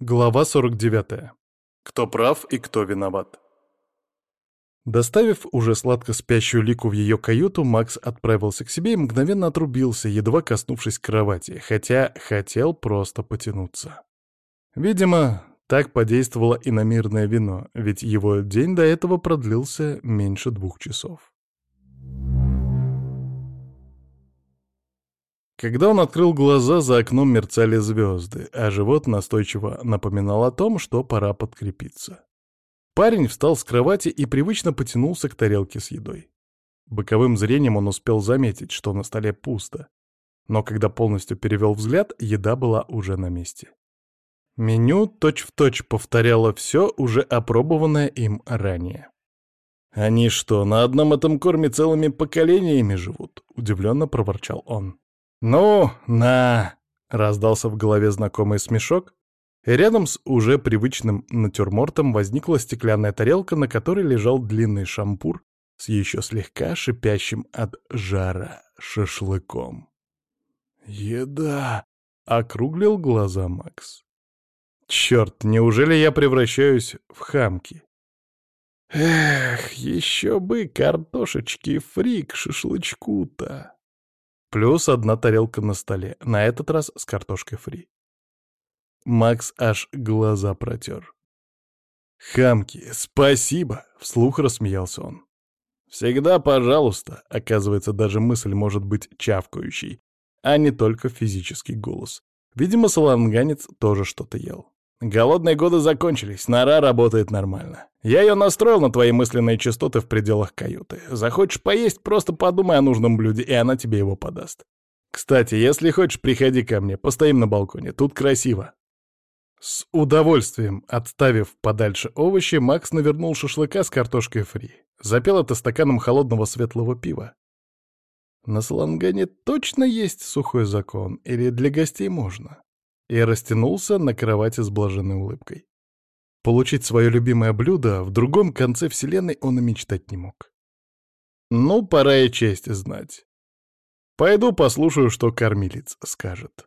Глава 49. Кто прав и кто виноват. Доставив уже сладко спящую Лику в ее каюту, Макс отправился к себе и мгновенно отрубился, едва коснувшись кровати, хотя хотел просто потянуться. Видимо, так подействовало и на мирное вино, ведь его день до этого продлился меньше двух часов. Когда он открыл глаза, за окном мерцали звезды, а живот настойчиво напоминал о том, что пора подкрепиться. Парень встал с кровати и привычно потянулся к тарелке с едой. Боковым зрением он успел заметить, что на столе пусто. Но когда полностью перевел взгляд, еда была уже на месте. Меню точь-в-точь точь повторяло все, уже опробованное им ранее. «Они что, на одном этом корме целыми поколениями живут?» — удивленно проворчал он. «Ну, на!» — раздался в голове знакомый смешок, и рядом с уже привычным натюрмортом возникла стеклянная тарелка, на которой лежал длинный шампур с еще слегка шипящим от жара шашлыком. «Еда!» — округлил глаза Макс. «Черт, неужели я превращаюсь в хамки?» «Эх, еще бы картошечки фри к шашлычку-то!» Плюс одна тарелка на столе, на этот раз с картошкой фри. Макс аж глаза протер. «Хамки, спасибо!» — вслух рассмеялся он. «Всегда пожалуйста!» — оказывается, даже мысль может быть чавкающей, а не только физический голос. Видимо, саланганец тоже что-то ел. Голодные годы закончились, нора работает нормально. Я ее настроил на твои мысленные частоты в пределах каюты. Захочешь поесть, просто подумай о нужном блюде, и она тебе его подаст. Кстати, если хочешь, приходи ко мне, постоим на балконе, тут красиво. С удовольствием, отставив подальше овощи, Макс навернул шашлыка с картошкой фри. Запел это стаканом холодного светлого пива. На Салангане точно есть сухой закон, или для гостей можно? И растянулся на кровати с блаженной улыбкой. Получить свое любимое блюдо в другом конце вселенной он и мечтать не мог. Ну, пора и честь знать. Пойду послушаю, что кормилец скажет.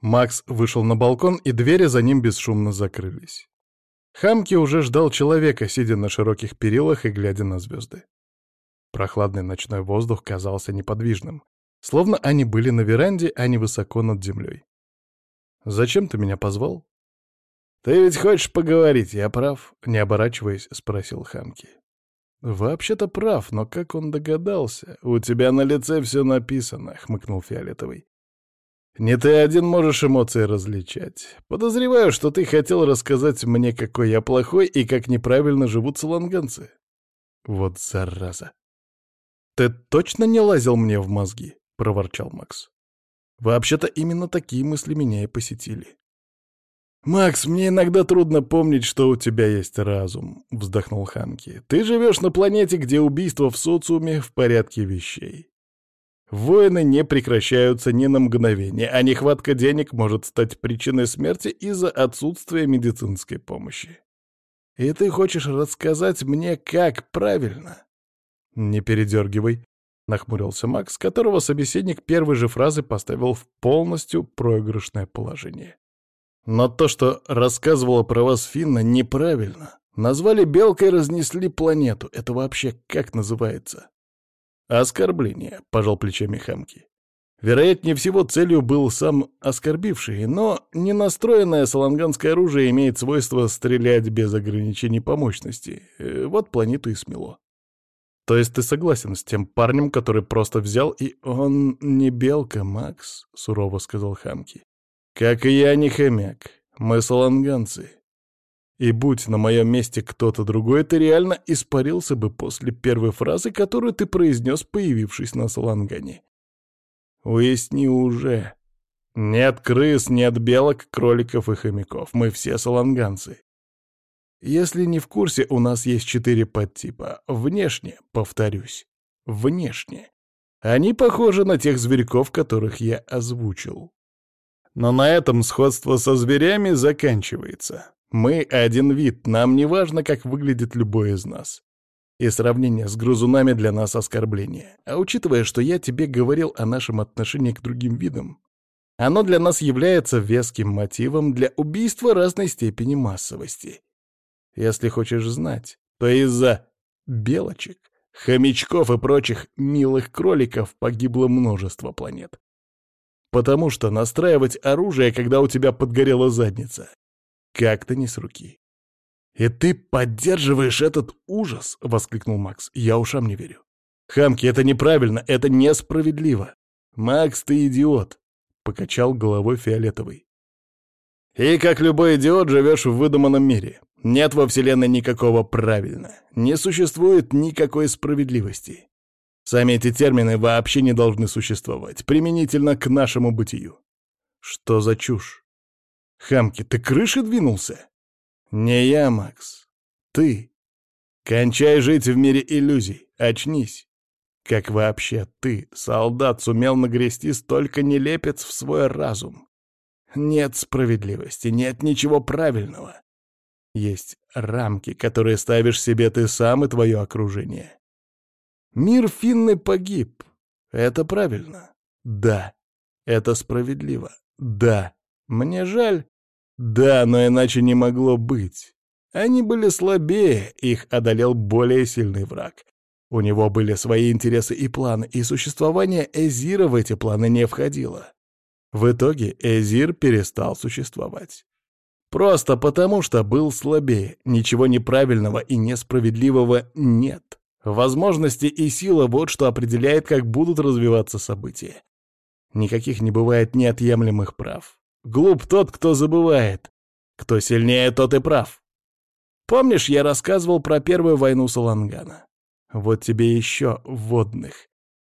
Макс вышел на балкон, и двери за ним бесшумно закрылись. Хамки уже ждал человека, сидя на широких перилах и глядя на звезды. Прохладный ночной воздух казался неподвижным, Словно они были на веранде, а не высоко над землей. «Зачем ты меня позвал?» «Ты ведь хочешь поговорить, я прав?» — не оборачиваясь, спросил Хамки. «Вообще-то прав, но как он догадался? У тебя на лице все написано», — хмыкнул Фиолетовый. «Не ты один можешь эмоции различать. Подозреваю, что ты хотел рассказать мне, какой я плохой и как неправильно живут саланганцы». «Вот зараза! Ты точно не лазил мне в мозги?» — проворчал Макс. «Вообще-то именно такие мысли меня и посетили». «Макс, мне иногда трудно помнить, что у тебя есть разум», — вздохнул Ханки. «Ты живешь на планете, где убийство в социуме в порядке вещей. Войны не прекращаются ни на мгновение, а нехватка денег может стать причиной смерти из-за отсутствия медицинской помощи. И ты хочешь рассказать мне, как правильно?» «Не передергивай», Нахмурился Макс, которого собеседник первой же фразы поставил в полностью проигрышное положение. Но то, что рассказывала про вас Финна, неправильно. Назвали белкой, разнесли планету. Это вообще как называется? Оскорбление, пожал плечами Хамки. Вероятнее всего, целью был сам оскорбивший, но ненастроенное саланганское оружие имеет свойство стрелять без ограничений по мощности. Э, вот планету и смело. То есть ты согласен с тем парнем, который просто взял и... Он не белка, Макс, сурово сказал Хамки. Как и я не хомяк. Мы саланганцы. И будь на моем месте кто-то другой, ты реально испарился бы после первой фразы, которую ты произнес, появившись на Салангане. Уясни уже. Нет крыс, нет белок, кроликов и хомяков. Мы все саланганцы. Если не в курсе, у нас есть четыре подтипа. Внешне, повторюсь, внешне. Они похожи на тех зверьков, которых я озвучил. Но на этом сходство со зверями заканчивается. Мы один вид, нам не важно, как выглядит любой из нас. И сравнение с грызунами для нас оскорбление. А учитывая, что я тебе говорил о нашем отношении к другим видам, Оно для нас является веским мотивом для убийства разной степени массовости. Если хочешь знать, то из-за белочек, хомячков и прочих милых кроликов погибло множество планет. Потому что настраивать оружие, когда у тебя подгорела задница, как-то не с руки. «И ты поддерживаешь этот ужас!» — воскликнул Макс. «Я ушам не верю. Хамки, это неправильно, это несправедливо. Макс, ты идиот!» — покачал головой фиолетовый. «И как любой идиот живешь в выдуманном мире. Нет во Вселенной никакого правильно. Не существует никакой справедливости. Сами эти термины вообще не должны существовать, применительно к нашему бытию. Что за чушь? Хамки, ты крыши двинулся? Не я, Макс. Ты. Кончай жить в мире иллюзий. Очнись. Как вообще ты, солдат, сумел нагрести столько нелепец в свой разум? Нет справедливости, нет ничего правильного. Есть рамки, которые ставишь себе ты сам и твое окружение. Мир Финны погиб. Это правильно. Да. Это справедливо. Да. Мне жаль, да, но иначе не могло быть. Они были слабее, их одолел более сильный враг. У него были свои интересы и планы, и существование Эзира в эти планы не входило. В итоге Эзир перестал существовать. Просто потому, что был слабее, ничего неправильного и несправедливого нет. Возможности и сила — вот что определяет, как будут развиваться события. Никаких не бывает неотъемлемых прав. Глуп тот, кто забывает. Кто сильнее, тот и прав. Помнишь, я рассказывал про первую войну Салангана? Вот тебе еще водных.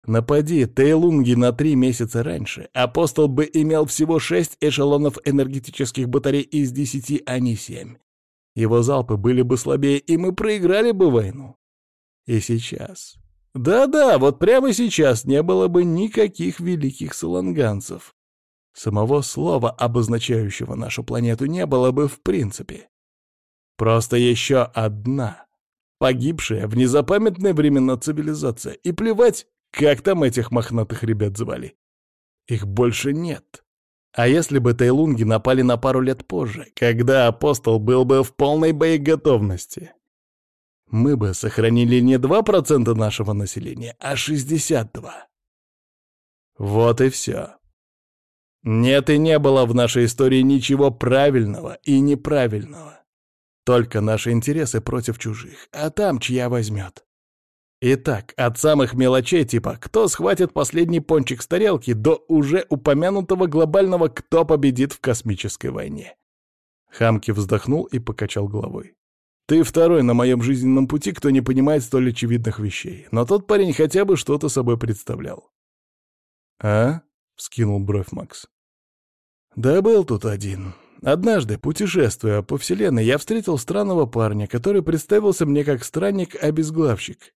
Напади Тейлунги на три месяца раньше, апостол бы имел всего шесть эшелонов энергетических батарей из десяти, а не семь. Его залпы были бы слабее, и мы проиграли бы войну. И сейчас. Да-да, вот прямо сейчас не было бы никаких великих саланганцев. Самого слова, обозначающего нашу планету, не было бы в принципе. Просто еще одна, погибшая в незапамятные времена цивилизация. И плевать, как там этих мохнатых ребят звали. Их больше нет. А если бы Тайлунги напали на пару лет позже, когда апостол был бы в полной боеготовности? Мы бы сохранили не 2% нашего населения, а 62%. Вот и все. Нет и не было в нашей истории ничего правильного и неправильного. Только наши интересы против чужих, а там чья возьмет. Итак, от самых мелочей типа «кто схватит последний пончик с тарелки» до уже упомянутого глобального «кто победит в космической войне». Хамки вздохнул и покачал головой. «Ты второй на моем жизненном пути, кто не понимает столь очевидных вещей, но тот парень хотя бы что-то собой представлял». «А?» — вскинул бровь Макс. «Да был тут один. Однажды, путешествуя по Вселенной, я встретил странного парня, который представился мне как странник-обезглавщик.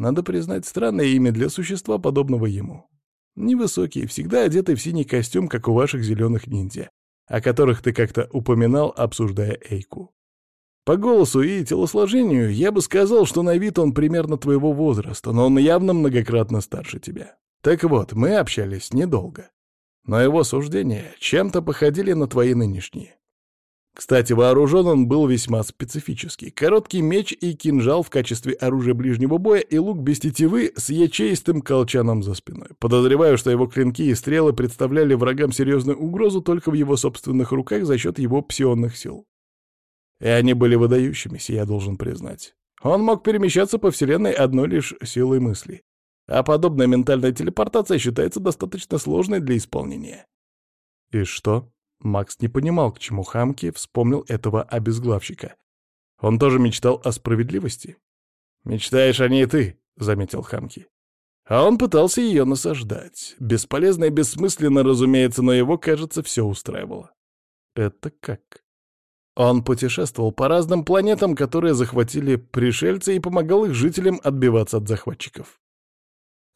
Надо признать, странное имя для существа, подобного ему. Невысокий, всегда одетый в синий костюм, как у ваших зеленых ниндзя, о которых ты как-то упоминал, обсуждая Эйку. По голосу и телосложению я бы сказал, что на вид он примерно твоего возраста, но он явно многократно старше тебя. Так вот, мы общались недолго но его суждения чем-то походили на твои нынешние. Кстати, вооружен он был весьма специфический. Короткий меч и кинжал в качестве оружия ближнего боя и лук без тетивы с ячеистым колчаном за спиной. Подозреваю, что его клинки и стрелы представляли врагам серьезную угрозу только в его собственных руках за счет его псионных сил. И они были выдающимися, я должен признать. Он мог перемещаться по вселенной одной лишь силой мысли а подобная ментальная телепортация считается достаточно сложной для исполнения. И что? Макс не понимал, к чему Хамки вспомнил этого обезглавщика. Он тоже мечтал о справедливости? «Мечтаешь о ней ты», — заметил Хамки. А он пытался ее насаждать. Бесполезно и бессмысленно, разумеется, но его, кажется, все устраивало. Это как? Он путешествовал по разным планетам, которые захватили пришельцы, и помогал их жителям отбиваться от захватчиков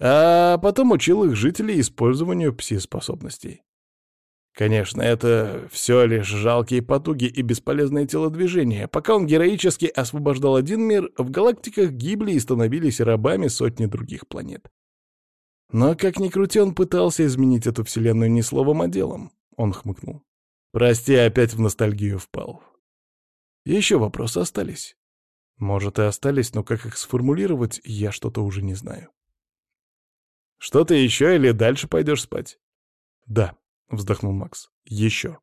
а потом учил их жителей использованию пси-способностей. Конечно, это все лишь жалкие потуги и бесполезные телодвижения. Пока он героически освобождал один мир, в галактиках гибли и становились рабами сотни других планет. Но, как ни крути, он пытался изменить эту вселенную не словом, а делом. Он хмыкнул. Прости, опять в ностальгию впал. Еще вопросы остались. Может, и остались, но как их сформулировать, я что-то уже не знаю. Что-то еще или дальше пойдешь спать? Да, вздохнул Макс. Еще.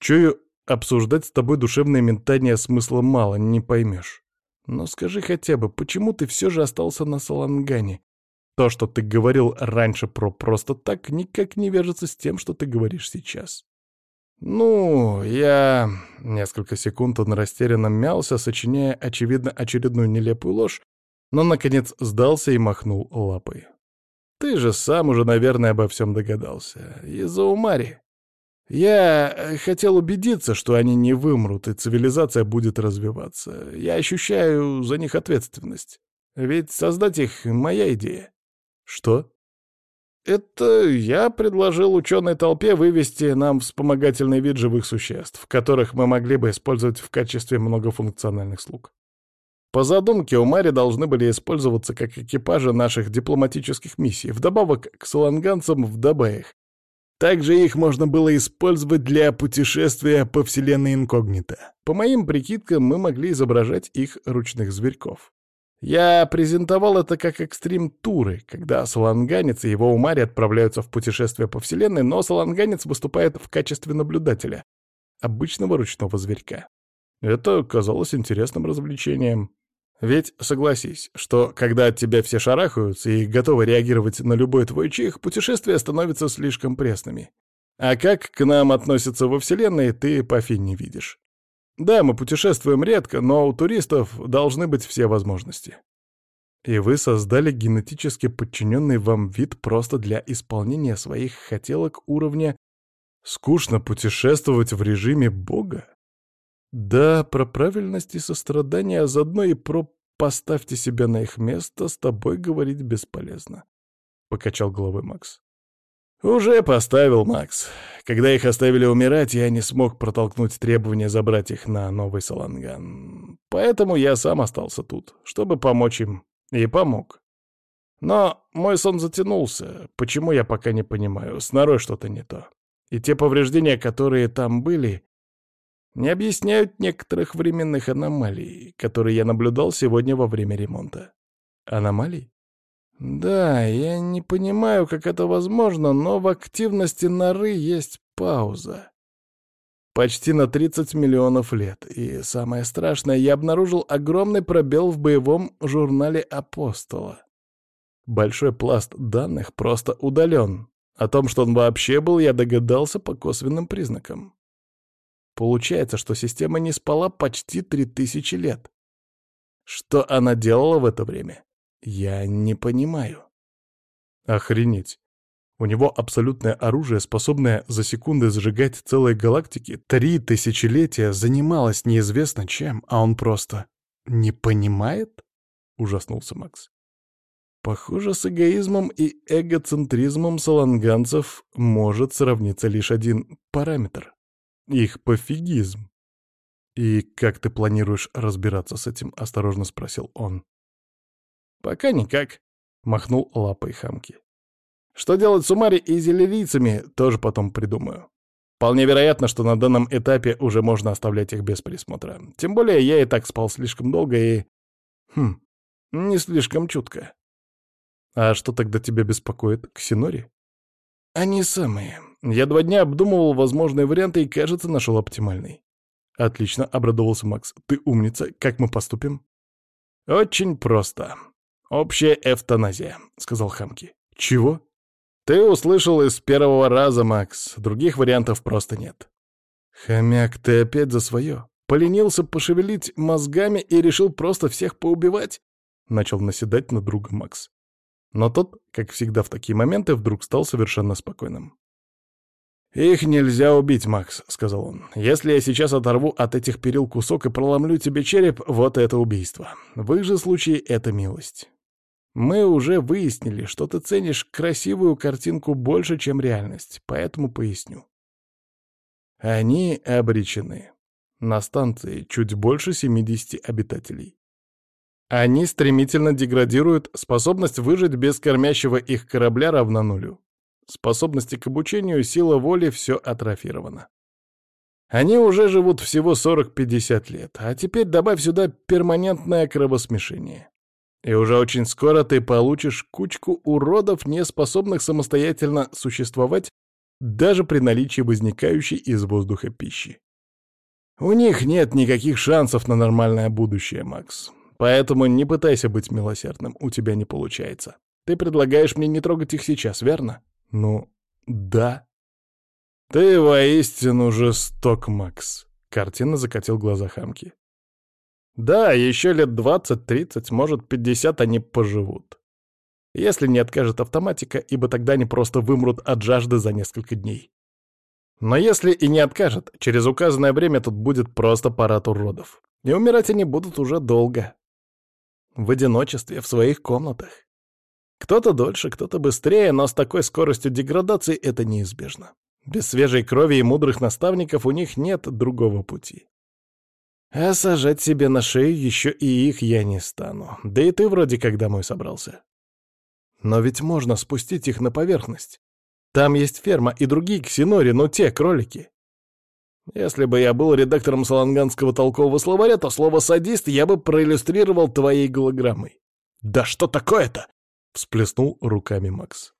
Чую, обсуждать с тобой душевное метание смысла мало, не поймешь. Но скажи хотя бы, почему ты все же остался на Салангане? То, что ты говорил раньше про просто так, никак не вяжется с тем, что ты говоришь сейчас. Ну, я... Несколько секунд он растерянно мялся, сочиняя, очевидно, очередную нелепую ложь, но, наконец, сдался и махнул лапой. Ты же сам уже, наверное, обо всем догадался. Из-за Умари. Я э, хотел убедиться, что они не вымрут, и цивилизация будет развиваться. Я ощущаю за них ответственность. Ведь создать их — моя идея. Что? Это я предложил ученой толпе вывести нам вспомогательный вид живых существ, которых мы могли бы использовать в качестве многофункциональных слуг. По задумке, у Мари должны были использоваться как экипажи наших дипломатических миссий, вдобавок к саланганцам в Дабаях, также их можно было использовать для путешествия по вселенной инкогнито. По моим прикидкам, мы могли изображать их ручных зверьков. Я презентовал это как экстрим-туры, когда саланганец и его умари отправляются в путешествие по вселенной, но саланганец выступает в качестве наблюдателя, обычного ручного зверька. Это казалось интересным развлечением. Ведь согласись, что когда от тебя все шарахаются и готовы реагировать на любой твой чих, путешествия становятся слишком пресными. А как к нам относятся во Вселенной, ты по не видишь. Да, мы путешествуем редко, но у туристов должны быть все возможности. И вы создали генетически подчиненный вам вид просто для исполнения своих хотелок уровня «скучно путешествовать в режиме Бога»? Да, про правильность и сострадание, а заодно и про «поставьте себя на их место» с тобой говорить бесполезно. Покачал головой Макс. «Уже поставил, Макс. Когда их оставили умирать, я не смог протолкнуть требование забрать их на новый Саланган. Поэтому я сам остался тут, чтобы помочь им. И помог. Но мой сон затянулся. Почему, я пока не понимаю. С норой что-то не то. И те повреждения, которые там были, не объясняют некоторых временных аномалий, которые я наблюдал сегодня во время ремонта. Аномалий? Да, я не понимаю, как это возможно, но в активности норы есть пауза. Почти на 30 миллионов лет. И самое страшное, я обнаружил огромный пробел в боевом журнале «Апостола». Большой пласт данных просто удален. О том, что он вообще был, я догадался по косвенным признакам. Получается, что система не спала почти три тысячи лет. Что она делала в это время? Я не понимаю. Охренеть. У него абсолютное оружие, способное за секунды зажигать целые галактики, три тысячелетия занималось неизвестно чем, а он просто не понимает? Ужаснулся Макс. Похоже, с эгоизмом и эгоцентризмом саланганцев может сравниться лишь один параметр их пофигизм. «И как ты планируешь разбираться с этим?» — осторожно спросил он. «Пока никак», — махнул лапой хамки. «Что делать с Умари и зелерийцами, тоже потом придумаю. Вполне вероятно, что на данном этапе уже можно оставлять их без присмотра. Тем более я и так спал слишком долго и... Хм, не слишком чутко. А что тогда тебя беспокоит, Ксинори? Они самые. Я два дня обдумывал возможные варианты и, кажется, нашел оптимальный. Отлично, обрадовался Макс. Ты умница. Как мы поступим? Очень просто. Общая эвтаназия, сказал Хамки. Чего? Ты услышал из первого раза, Макс. Других вариантов просто нет. Хомяк, ты опять за свое. Поленился пошевелить мозгами и решил просто всех поубивать? Начал наседать на друга Макс. Но тот, как всегда в такие моменты, вдруг стал совершенно спокойным. «Их нельзя убить, Макс», — сказал он. «Если я сейчас оторву от этих перил кусок и проломлю тебе череп, вот это убийство. В их же случае это милость. Мы уже выяснили, что ты ценишь красивую картинку больше, чем реальность, поэтому поясню. Они обречены. На станции чуть больше 70 обитателей. Они стремительно деградируют, способность выжить без кормящего их корабля равна нулю. Способности к обучению, сила воли — все атрофировано. Они уже живут всего 40-50 лет, а теперь добавь сюда перманентное кровосмешение. И уже очень скоро ты получишь кучку уродов, не способных самостоятельно существовать даже при наличии возникающей из воздуха пищи. У них нет никаких шансов на нормальное будущее, Макс. Поэтому не пытайся быть милосердным, у тебя не получается. Ты предлагаешь мне не трогать их сейчас, верно? Ну, да. Ты воистину жесток, Макс. Картина закатил глаза Хамки. Да, еще лет двадцать-тридцать, может, пятьдесят они поживут. Если не откажет автоматика, ибо тогда они просто вымрут от жажды за несколько дней. Но если и не откажет, через указанное время тут будет просто парад уродов. И умирать они будут уже долго. В одиночестве, в своих комнатах. Кто-то дольше, кто-то быстрее, но с такой скоростью деградации это неизбежно. Без свежей крови и мудрых наставников у них нет другого пути. А сажать себе на шею еще и их я не стану. Да и ты вроде как домой собрался. Но ведь можно спустить их на поверхность. Там есть ферма и другие ксенори, но те кролики. Если бы я был редактором саланганского толкового словаря, то слово «садист» я бы проиллюстрировал твоей голограммой. «Да что такое-то?» — всплеснул руками Макс.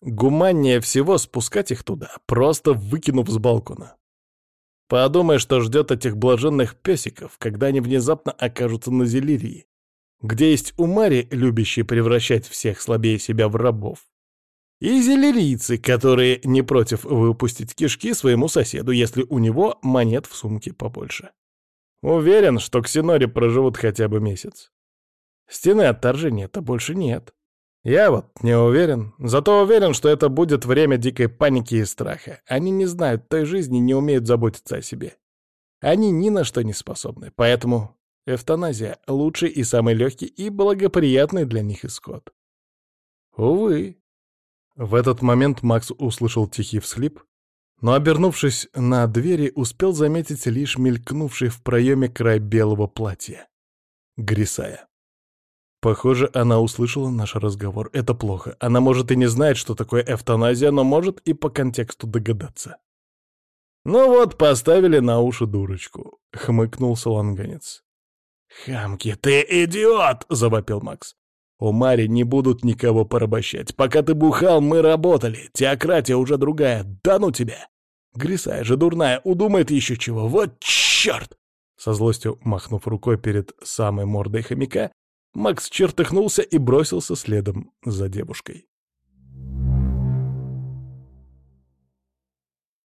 Гуманнее всего спускать их туда, просто выкинув с балкона. Подумай, что ждет этих блаженных песиков, когда они внезапно окажутся на Зелирии, где есть умари, любящие превращать всех слабее себя в рабов. И зелерийцы, которые не против выпустить кишки своему соседу, если у него монет в сумке побольше. Уверен, что ксенори проживут хотя бы месяц. Стены отторжения-то больше нет. Я вот не уверен. Зато уверен, что это будет время дикой паники и страха. Они не знают той жизни, не умеют заботиться о себе. Они ни на что не способны. Поэтому эвтаназия — лучший и самый легкий и благоприятный для них исход. Увы. В этот момент Макс услышал тихий всхлип, но, обернувшись на двери, успел заметить лишь мелькнувший в проеме край белого платья. Грисая. Похоже, она услышала наш разговор. Это плохо. Она может и не знает, что такое эвтаназия, но может и по контексту догадаться. «Ну вот, поставили на уши дурочку», — хмыкнул саланганец. «Хамки, ты идиот!» — завопил Макс. «У Мари не будут никого порабощать. Пока ты бухал, мы работали. Теократия уже другая. Да ну тебя! Грисая же дурная, удумает еще чего. Вот черт!» Со злостью махнув рукой перед самой мордой хомяка, Макс чертыхнулся и бросился следом за девушкой.